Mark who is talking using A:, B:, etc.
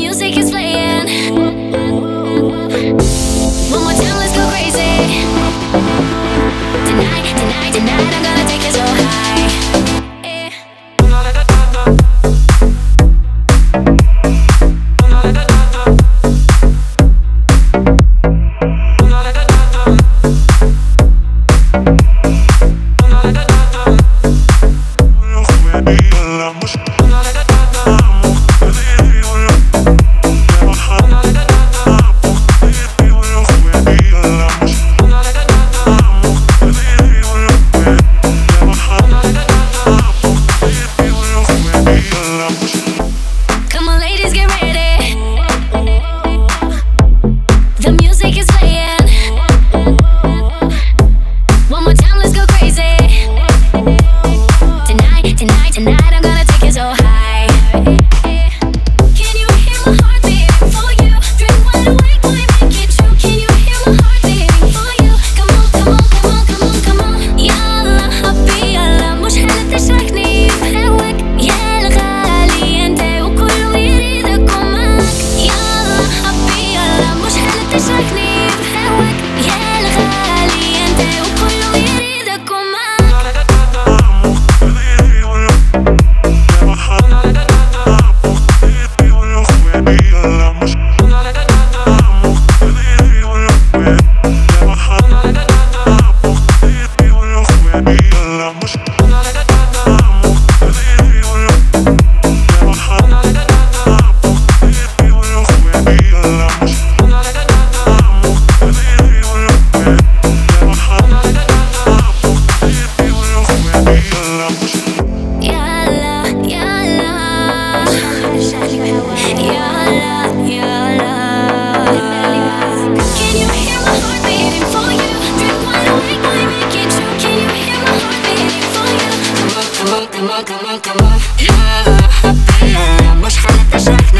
A: music Come on, come on, come
B: on, come on.
A: Yeah, I'm a hot,